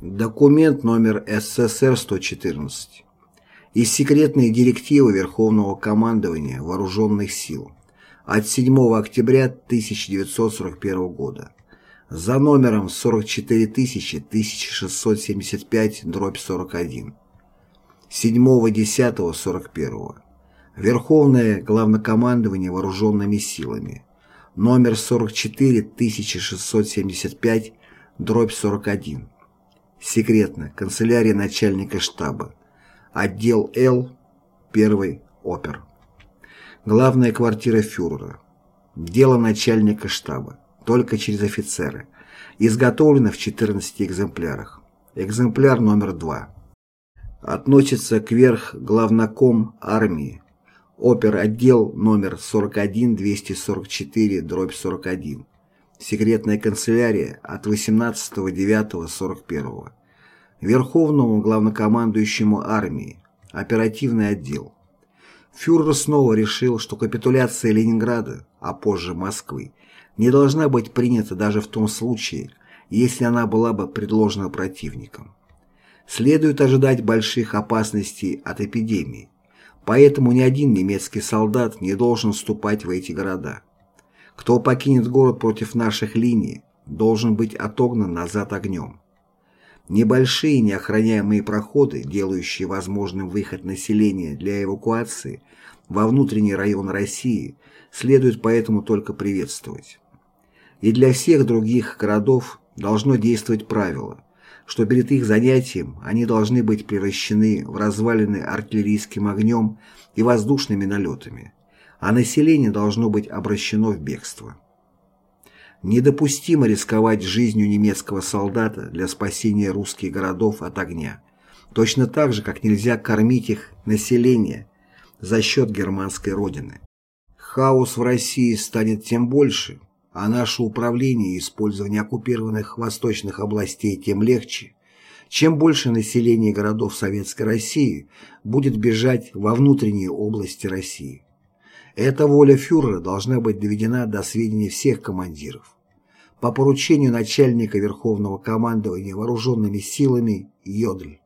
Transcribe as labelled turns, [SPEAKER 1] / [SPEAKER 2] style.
[SPEAKER 1] Документ номер СССР-114. Из секретной директивы Верховного командования Вооруженных сил от 7 октября 1941 года. За номером 44000-1675-41 7.10.41 Верховное Главнокомандование Вооруженными силами. Номер 44675-41 Секретно. Канцелярия начальника штаба. Отдел Л. 1. Опер. Главная квартира фюрера. Дело начальника штаба. Только через офицеры. Изготовлено в 14 экземплярах. Экземпляр номер 2. Относится к верх главноком армии. Опер-отдел номер 41-244-41. Секретная канцелярия от 18.09.41. Верховному главнокомандующему армии. Оперативный отдел. Фюрер снова решил, что капитуляция Ленинграда, а позже Москвы, не должна быть принята даже в том случае, если она была бы предложена противником. Следует ожидать больших опасностей от эпидемии, поэтому ни один немецкий солдат не должен вступать в эти города. Кто покинет город против наших линий, должен быть отогнан назад огнем. Небольшие неохраняемые проходы, делающие возможным выход населения для эвакуации во внутренний район России, следует поэтому только приветствовать. И для всех других городов должно действовать правило, что перед их занятием они должны быть превращены в развалины артиллерийским огнем и воздушными налетами, а население должно быть обращено в бегство. Недопустимо рисковать жизнью немецкого солдата для спасения русских городов от огня, точно так же, как нельзя кормить их население за счет германской родины. Хаос в России станет тем больше, а наше управление и использование оккупированных восточных областей тем легче, чем больше населения городов Советской России будет бежать во внутренние области России. Эта воля фюрера должна быть доведена до сведения всех командиров. По поручению начальника Верховного командования вооруженными силами Йодль.